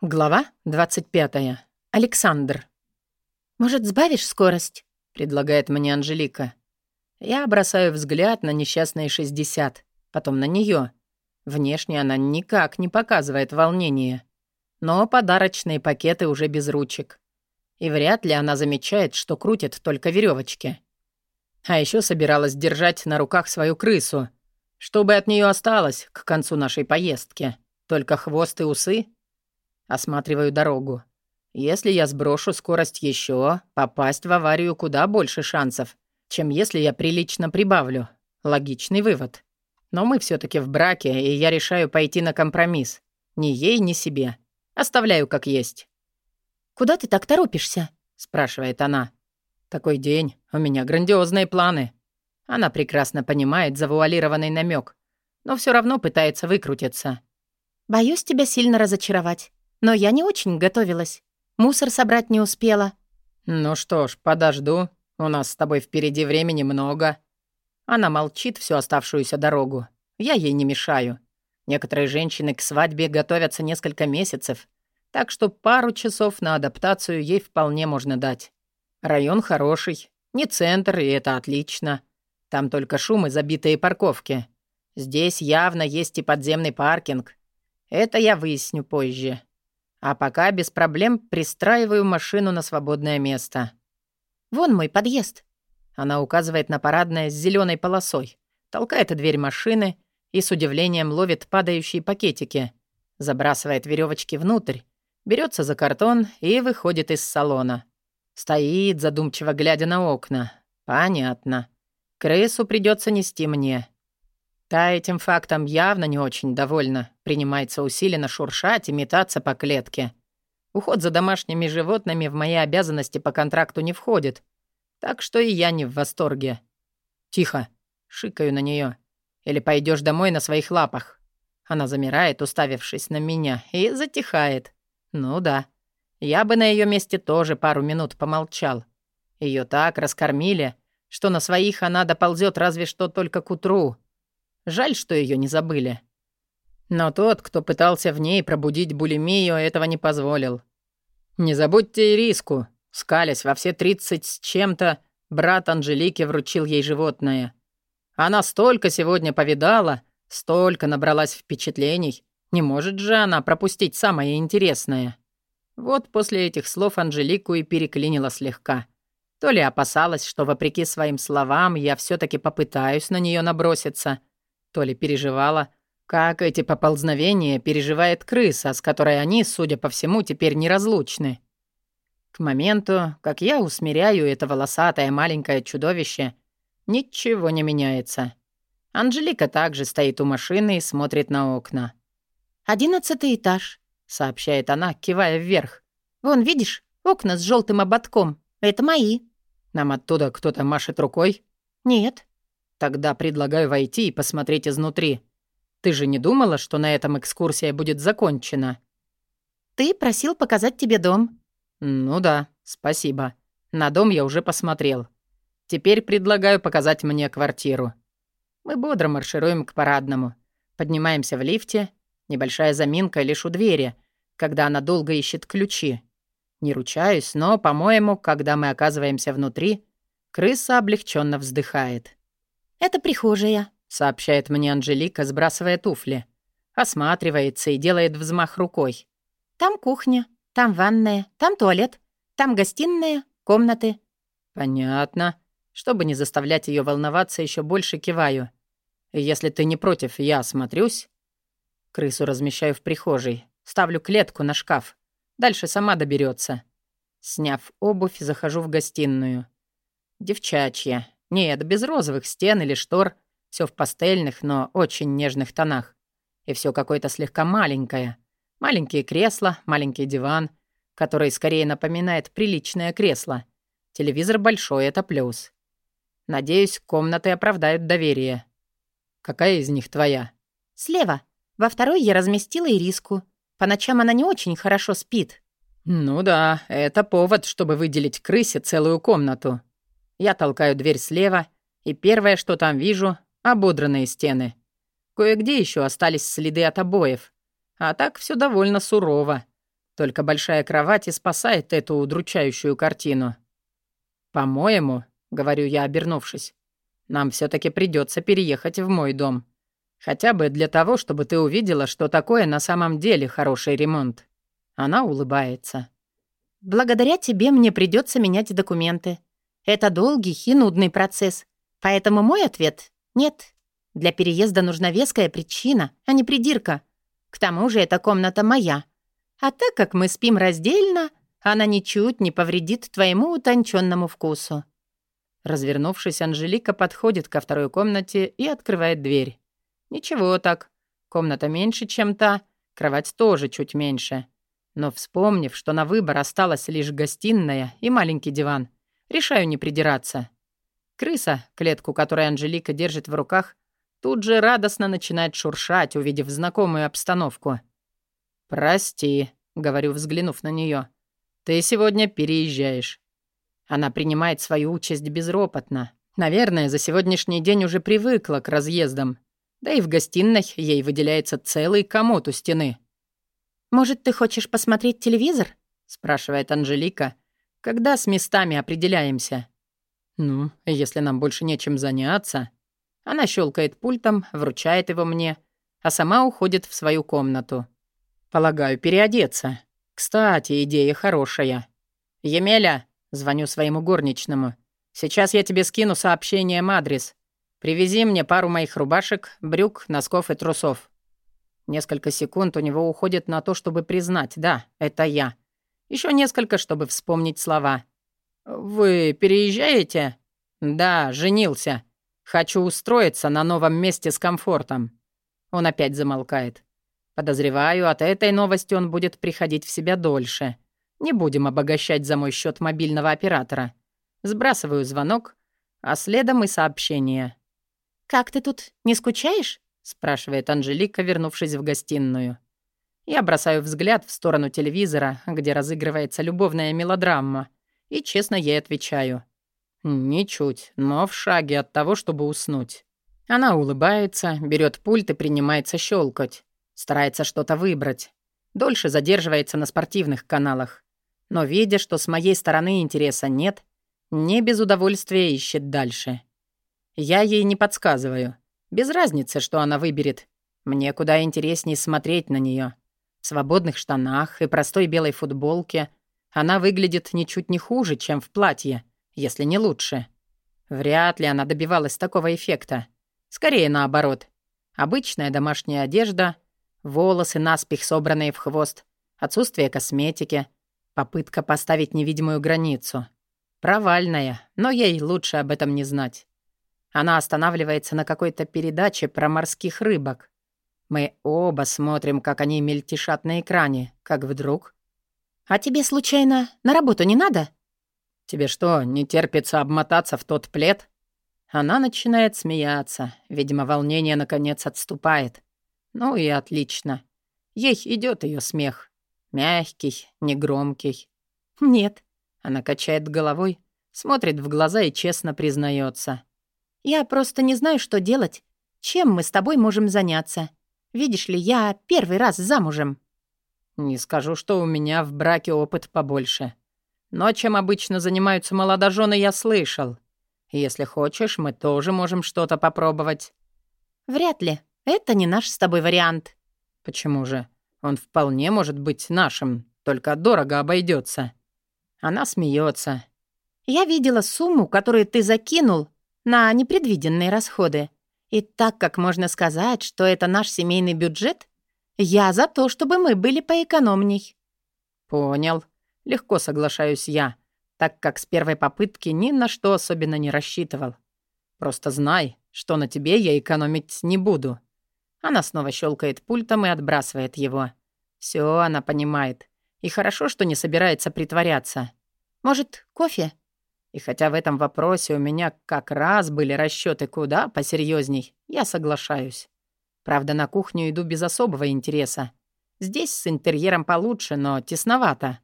Глава 25. Александр. «Может, сбавишь скорость?» — предлагает мне Анжелика. Я бросаю взгляд на несчастные 60, потом на нее. Внешне она никак не показывает волнения. Но подарочные пакеты уже без ручек. И вряд ли она замечает, что крутит только веревочки. А еще собиралась держать на руках свою крысу, чтобы от нее осталось к концу нашей поездки. Только хвост и усы — Осматриваю дорогу. Если я сброшу скорость еще, попасть в аварию куда больше шансов, чем если я прилично прибавлю. Логичный вывод. Но мы все таки в браке, и я решаю пойти на компромисс. Ни ей, ни себе. Оставляю как есть. «Куда ты так торопишься?» — спрашивает она. «Такой день. У меня грандиозные планы». Она прекрасно понимает завуалированный намек, но все равно пытается выкрутиться. «Боюсь тебя сильно разочаровать. Но я не очень готовилась. Мусор собрать не успела. Ну что ж, подожду. У нас с тобой впереди времени много. Она молчит всю оставшуюся дорогу. Я ей не мешаю. Некоторые женщины к свадьбе готовятся несколько месяцев, так что пару часов на адаптацию ей вполне можно дать. Район хороший, не центр, и это отлично. Там только шум и забитые парковки. Здесь явно есть и подземный паркинг. Это я выясню позже. А пока без проблем пристраиваю машину на свободное место. «Вон мой подъезд». Она указывает на парадное с зеленой полосой, толкает дверь машины и с удивлением ловит падающие пакетики, забрасывает веревочки внутрь, берется за картон и выходит из салона. Стоит, задумчиво глядя на окна. Понятно. Крысу придется нести мне. Та этим фактом явно не очень довольна, принимается усиленно шуршать и метаться по клетке. Уход за домашними животными в мои обязанности по контракту не входит, так что и я не в восторге. «Тихо!» — шикаю на нее. «Или пойдешь домой на своих лапах?» Она замирает, уставившись на меня, и затихает. «Ну да. Я бы на ее месте тоже пару минут помолчал. Ее так раскормили, что на своих она доползет разве что только к утру». Жаль, что ее не забыли. Но тот, кто пытался в ней пробудить булимию, этого не позволил. Не забудьте и риску. Скалясь во все тридцать с чем-то, брат Анжелики вручил ей животное. Она столько сегодня повидала, столько набралась впечатлений. Не может же она пропустить самое интересное. Вот после этих слов Анжелику и переклинила слегка. То ли опасалась, что, вопреки своим словам, я все таки попытаюсь на нее наброситься — то ли переживала, как эти поползновения переживает крыса, с которой они, судя по всему, теперь неразлучны. К моменту, как я усмиряю это волосатое маленькое чудовище, ничего не меняется. Анжелика также стоит у машины и смотрит на окна. «Одиннадцатый этаж», — сообщает она, кивая вверх. «Вон, видишь, окна с желтым ободком. Это мои». «Нам оттуда кто-то машет рукой?» «Нет». Тогда предлагаю войти и посмотреть изнутри. Ты же не думала, что на этом экскурсия будет закончена? Ты просил показать тебе дом. Ну да, спасибо. На дом я уже посмотрел. Теперь предлагаю показать мне квартиру. Мы бодро маршируем к парадному. Поднимаемся в лифте. Небольшая заминка лишь у двери, когда она долго ищет ключи. Не ручаюсь, но, по-моему, когда мы оказываемся внутри, крыса облегченно вздыхает. «Это прихожая», — сообщает мне Анжелика, сбрасывая туфли. Осматривается и делает взмах рукой. «Там кухня, там ванная, там туалет, там гостиная, комнаты». «Понятно. Чтобы не заставлять ее волноваться, еще больше киваю. Если ты не против, я осмотрюсь». Крысу размещаю в прихожей. Ставлю клетку на шкаф. Дальше сама доберется. Сняв обувь, захожу в гостиную. Девчачья. Нет, без розовых стен или штор. Все в пастельных, но очень нежных тонах. И все какое-то слегка маленькое. Маленькие кресла, маленький диван, который скорее напоминает приличное кресло. Телевизор большой — это плюс. Надеюсь, комнаты оправдают доверие. Какая из них твоя? Слева. Во второй я разместила ириску. По ночам она не очень хорошо спит. Ну да, это повод, чтобы выделить крысе целую комнату. Я толкаю дверь слева, и первое, что там вижу — ободранные стены. Кое-где еще остались следы от обоев. А так все довольно сурово. Только большая кровать и спасает эту удручающую картину. «По-моему», — говорю я, обернувшись, «нам все таки придется переехать в мой дом. Хотя бы для того, чтобы ты увидела, что такое на самом деле хороший ремонт». Она улыбается. «Благодаря тебе мне придется менять документы. Это долгий и нудный процесс. Поэтому мой ответ — нет. Для переезда нужна веская причина, а не придирка. К тому же эта комната моя. А так как мы спим раздельно, она ничуть не повредит твоему утонченному вкусу». Развернувшись, Анжелика подходит ко второй комнате и открывает дверь. «Ничего так. Комната меньше, чем та, кровать тоже чуть меньше. Но вспомнив, что на выбор осталась лишь гостиная и маленький диван, решаю не придираться. Крыса, клетку которой Анжелика держит в руках, тут же радостно начинает шуршать, увидев знакомую обстановку. «Прости», — говорю, взглянув на нее. «Ты сегодня переезжаешь». Она принимает свою участь безропотно. Наверное, за сегодняшний день уже привыкла к разъездам. Да и в гостиной ей выделяется целый комод у стены. «Может, ты хочешь посмотреть телевизор?» — спрашивает Анжелика, когда с местами определяемся. «Ну, если нам больше нечем заняться...» Она щелкает пультом, вручает его мне, а сама уходит в свою комнату. Полагаю, переодеться. Кстати, идея хорошая. «Емеля!» — звоню своему горничному. «Сейчас я тебе скину сообщением адрес. Привези мне пару моих рубашек, брюк, носков и трусов». Несколько секунд у него уходит на то, чтобы признать, да, это я. Еще несколько, чтобы вспомнить слова. «Вы переезжаете?» «Да, женился. Хочу устроиться на новом месте с комфортом». Он опять замолкает. Подозреваю, от этой новости он будет приходить в себя дольше. Не будем обогащать за мой счет мобильного оператора. Сбрасываю звонок, а следом и сообщение. «Как ты тут, не скучаешь?» — спрашивает Анжелика, вернувшись в гостиную. Я бросаю взгляд в сторону телевизора, где разыгрывается любовная мелодрама, и честно ей отвечаю. Ничуть, но в шаге от того, чтобы уснуть. Она улыбается, берет пульт и принимается щелкать. Старается что-то выбрать. Дольше задерживается на спортивных каналах. Но видя, что с моей стороны интереса нет, не без удовольствия ищет дальше. Я ей не подсказываю. Без разницы, что она выберет. Мне куда интереснее смотреть на нее. Свободных штанах и простой белой футболке она выглядит ничуть не хуже, чем в платье, если не лучше. Вряд ли она добивалась такого эффекта. Скорее наоборот. Обычная домашняя одежда — Волосы наспех собранные в хвост, отсутствие косметики, попытка поставить невидимую границу. Провальная, но ей лучше об этом не знать. Она останавливается на какой-то передаче про морских рыбок. Мы оба смотрим, как они мельтешат на экране, как вдруг... «А тебе, случайно, на работу не надо?» «Тебе что, не терпится обмотаться в тот плед?» Она начинает смеяться. Видимо, волнение наконец отступает. Ну и отлично. Ей идет ее смех. Мягкий, негромкий. Нет. Она качает головой, смотрит в глаза и честно признается. Я просто не знаю, что делать. Чем мы с тобой можем заняться? Видишь ли, я первый раз замужем. Не скажу, что у меня в браке опыт побольше. Но чем обычно занимаются молодожены, я слышал. Если хочешь, мы тоже можем что-то попробовать. Вряд ли. Это не наш с тобой вариант». «Почему же? Он вполне может быть нашим, только дорого обойдется. Она смеется. «Я видела сумму, которую ты закинул на непредвиденные расходы. И так как можно сказать, что это наш семейный бюджет, я за то, чтобы мы были поэкономней». «Понял. Легко соглашаюсь я, так как с первой попытки ни на что особенно не рассчитывал. Просто знай, что на тебе я экономить не буду». Она снова щелкает пультом и отбрасывает его. Все она понимает. И хорошо, что не собирается притворяться. Может, кофе? И хотя в этом вопросе у меня как раз были расчеты куда посерьезней, я соглашаюсь. Правда, на кухню иду без особого интереса. Здесь с интерьером получше, но тесновато.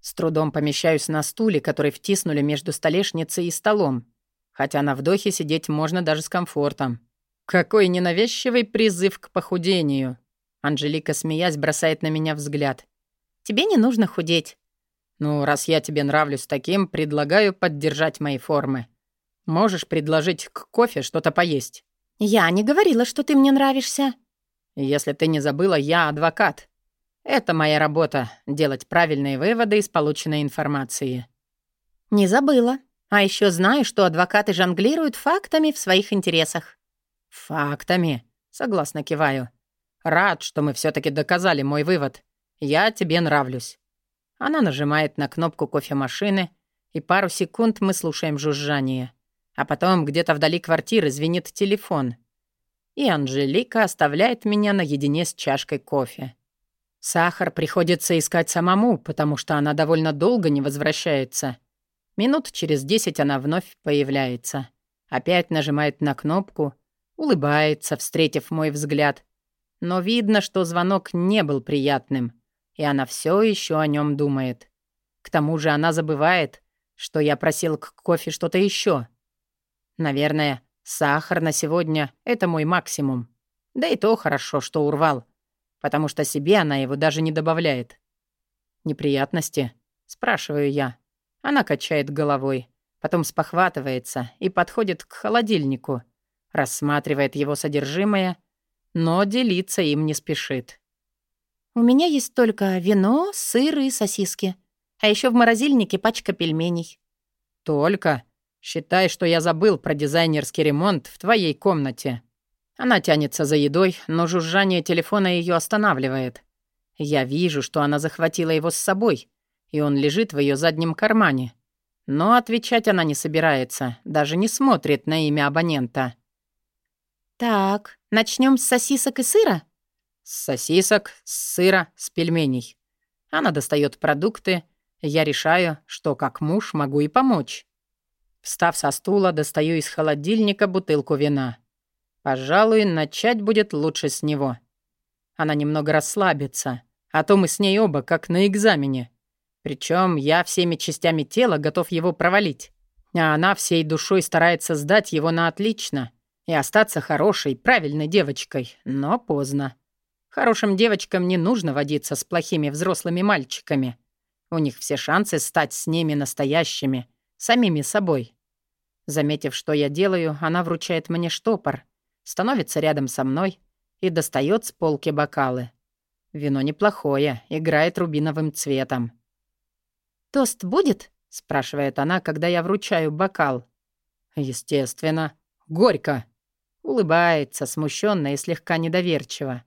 С трудом помещаюсь на стуле, который втиснули между столешницей и столом. Хотя на вдохе сидеть можно даже с комфортом. «Какой ненавязчивый призыв к похудению!» Анжелика, смеясь, бросает на меня взгляд. Тебе не нужно худеть». «Ну, раз я тебе нравлюсь таким, предлагаю поддержать мои формы. Можешь предложить к кофе что-то поесть». «Я не говорила, что ты мне нравишься». «Если ты не забыла, я адвокат. Это моя работа — делать правильные выводы из полученной информации». «Не забыла. А еще знаю, что адвокаты жонглируют фактами в своих интересах». «Фактами?» — согласно киваю. «Рад, что мы все таки доказали мой вывод. Я тебе нравлюсь». Она нажимает на кнопку кофемашины, и пару секунд мы слушаем жужжание. А потом где-то вдали квартиры звенит телефон. И Анжелика оставляет меня наедине с чашкой кофе. Сахар приходится искать самому, потому что она довольно долго не возвращается. Минут через десять она вновь появляется. Опять нажимает на кнопку, улыбается, встретив мой взгляд. Но видно, что звонок не был приятным, и она все еще о нем думает. К тому же она забывает, что я просил к кофе что-то еще. Наверное, сахар на сегодня — это мой максимум. Да и то хорошо, что урвал, потому что себе она его даже не добавляет. «Неприятности?» — спрашиваю я. Она качает головой, потом спохватывается и подходит к холодильнику, рассматривает его содержимое, но делиться им не спешит. «У меня есть только вино, сыр и сосиски. А еще в морозильнике пачка пельменей». «Только?» Считай, что я забыл про дизайнерский ремонт в твоей комнате». Она тянется за едой, но жужжание телефона ее останавливает. Я вижу, что она захватила его с собой, и он лежит в ее заднем кармане. Но отвечать она не собирается, даже не смотрит на имя абонента. «Так, начнем с сосисок и сыра?» «С сосисок, с сыра, с пельменей». Она достает продукты. Я решаю, что как муж могу и помочь. Встав со стула, достаю из холодильника бутылку вина. Пожалуй, начать будет лучше с него. Она немного расслабится, а то мы с ней оба как на экзамене. Причем я всеми частями тела готов его провалить. А она всей душой старается сдать его на отлично и остаться хорошей, правильной девочкой, но поздно. Хорошим девочкам не нужно водиться с плохими взрослыми мальчиками. У них все шансы стать с ними настоящими, самими собой. Заметив, что я делаю, она вручает мне штопор, становится рядом со мной и достает с полки бокалы. Вино неплохое, играет рубиновым цветом. «Тост будет?» — спрашивает она, когда я вручаю бокал. «Естественно. Горько». Улыбается, смущенно и слегка недоверчиво.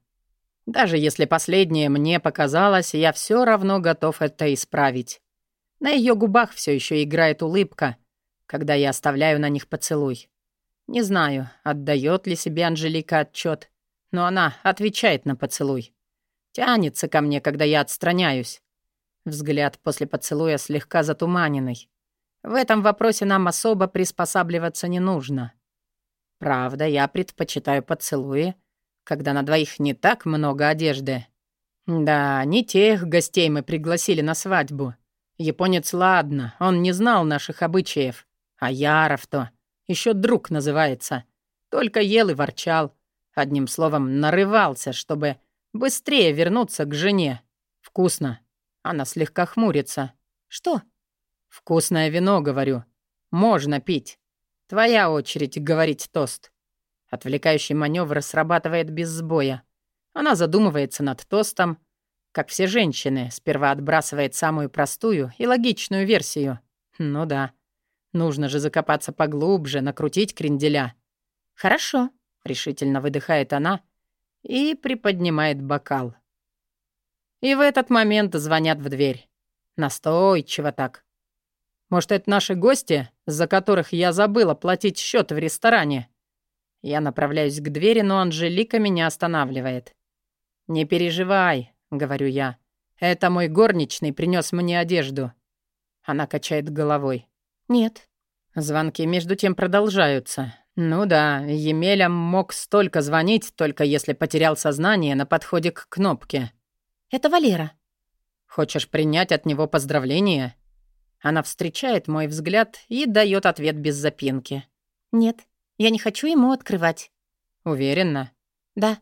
Даже если последнее мне показалось, я все равно готов это исправить. На ее губах все еще играет улыбка — когда я оставляю на них поцелуй. Не знаю, отдает ли себе Анжелика отчет, но она отвечает на поцелуй. Тянется ко мне, когда я отстраняюсь. Взгляд после поцелуя слегка затуманенный. В этом вопросе нам особо приспосабливаться не нужно. Правда, я предпочитаю поцелуи, когда на двоих не так много одежды. Да, не тех гостей мы пригласили на свадьбу. Японец, ладно, он не знал наших обычаев. А Яров-то еще друг называется. Только ел и ворчал. Одним словом, нарывался, чтобы быстрее вернуться к жене. Вкусно. Она слегка хмурится. Что? Вкусное вино, говорю. Можно пить. Твоя очередь говорить тост. Отвлекающий маневр срабатывает без сбоя. Она задумывается над тостом. Как все женщины, сперва отбрасывает самую простую и логичную версию. Ну да. Нужно же закопаться поглубже, накрутить кренделя. «Хорошо», — решительно выдыхает она и приподнимает бокал. И в этот момент звонят в дверь. Настойчиво так. Может, это наши гости, за которых я забыла платить счет в ресторане? Я направляюсь к двери, но Анжелика меня останавливает. «Не переживай», — говорю я. «Это мой горничный принес мне одежду». Она качает головой. «Нет». Звонки между тем продолжаются. Ну да, Емеля мог столько звонить, только если потерял сознание на подходе к кнопке. «Это Валера». «Хочешь принять от него поздравление?» Она встречает мой взгляд и дает ответ без запинки. «Нет, я не хочу ему открывать». «Уверена?» «Да».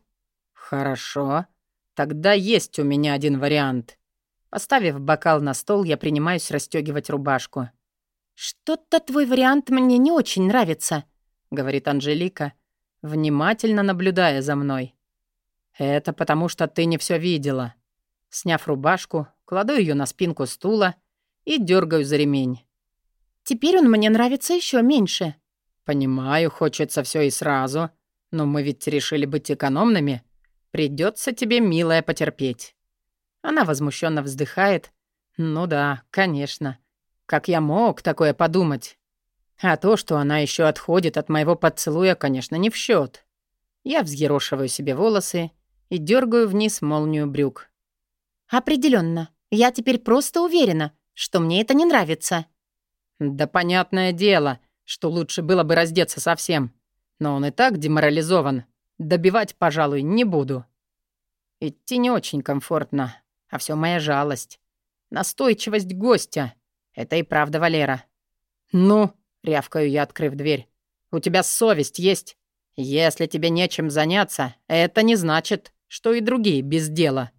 «Хорошо. Тогда есть у меня один вариант. Поставив бокал на стол, я принимаюсь расстегивать рубашку. «Что-то твой вариант мне не очень нравится», — говорит Анжелика, внимательно наблюдая за мной. «Это потому, что ты не все видела». Сняв рубашку, кладу ее на спинку стула и дергаю за ремень. «Теперь он мне нравится еще меньше». «Понимаю, хочется все и сразу, но мы ведь решили быть экономными. Придется тебе, милая, потерпеть». Она возмущенно вздыхает. «Ну да, конечно. Как я мог такое подумать?» А то, что она еще отходит от моего поцелуя, конечно, не в счет. Я взъерошиваю себе волосы и дергаю вниз молнию брюк. Определенно, я теперь просто уверена, что мне это не нравится. Да понятное дело, что лучше было бы раздеться совсем. Но он и так деморализован. Добивать, пожалуй, не буду. Идти не очень комфортно, а все моя жалость. Настойчивость гостя. Это и правда Валера. «Ну», — рявкаю я, открыв дверь, — «у тебя совесть есть? Если тебе нечем заняться, это не значит, что и другие без дела».